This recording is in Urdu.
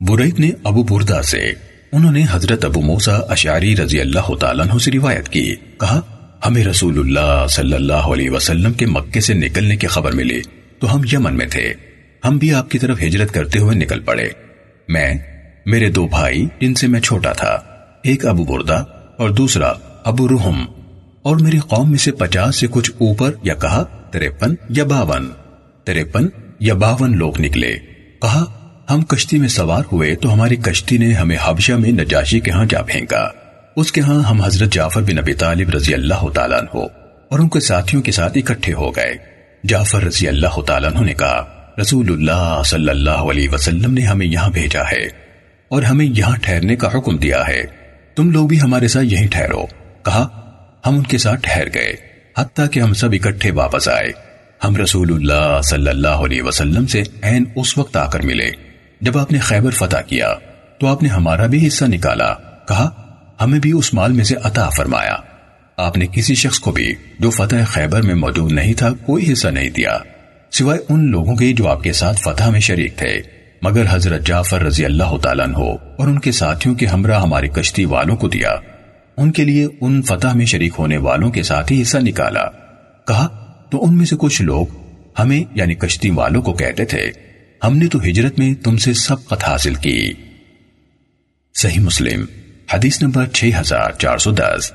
برید نے ابو بردہ سے، انہوں نے حضرت ابو موسیٰ اشعری رضی اللہ تعالیٰ عنہ سے روایت کی، کہا، ہمیں رسول اللہ صلی اللہ علیہ وسلم کے مکے سے نکلنے کی خبر ملی، تو ہم یمن میں تھے۔ ہم بھی آپ کی طرف ہجرت کرتے ہوئے نکل پڑے۔ میں، میرے دو بھائی، جن سے میں چھوٹا تھا، ایک ابو بردہ اور دوسرا ابو رحم۔ اور میری قوم میں سے پچاس سے کچھ اوپر یا کہا تریپن یا باون۔ تریپن یا باون لوگ نکلے۔ کہا ہم کشتی میں سوار ہوئے تو ہماری کشتی نے ہمیں حبشہ میں نجاشی کے ہاں جا پھینکا۔ اس کے ہاں ہم حضرت جعفر بن ابی طالب رضی اللہ تعالیٰ عنہ اور ان کے ساتھیوں کے ساتھ اکٹھے ہو گئے۔ جعفر رضی اللہ تعالیٰ عنہ نے کہا رسول اللہ صلی اللہ علیہ وسلم نے ہمیں یہاں بھیجا ہے اور ہمیں یہاں ٹھہرنے کا حکم دیا ہے۔ تم لوگ بھی ہمارے ساتھ یہیں ٹھہرو۔ کہا، ہم ان کے ساتھ ٹھہر گئے، حتیٰ کہ ہم سب اکٹھے واپس آئے۔ ہم رسول اللہ صلی اللہ علیہ وسلم سے این اس وقت آ کر ملے۔ جب آپ نے خیبر فتح کیا تو آپ نے ہمارا بھی حصہ نکالا۔ کہا، ہمیں بھی اس مال میں سے عطا فرمایا۔ آپ نے کسی شخص کو بھی جو فتح خیبر میں موجود نہیں تھا، کوئی حصہ نہیں دیا۔ سوائے ان لوگوں کے جو آپ کے ساتھ فتح میں شریک تھے، مگر حضرت جعفر رضی اللہ تعالیٰ ہو اور ان کے ساتھیوں کے ہمراہ ہماری کشتی والوں کو دیا۔ ان کے لیے ان فتح میں شریک ہونے والوں کے ساتھ ہی حصہ نکالا۔ کہا، تو ان میں سے کچھ لوگ ہمیں یعنی کشتی والوں کو کہتے تھے ہم نے تو ہجرت میں تم سے سبقت حاصل کی۔ صحیح مسلم، حدیث نمبر 6410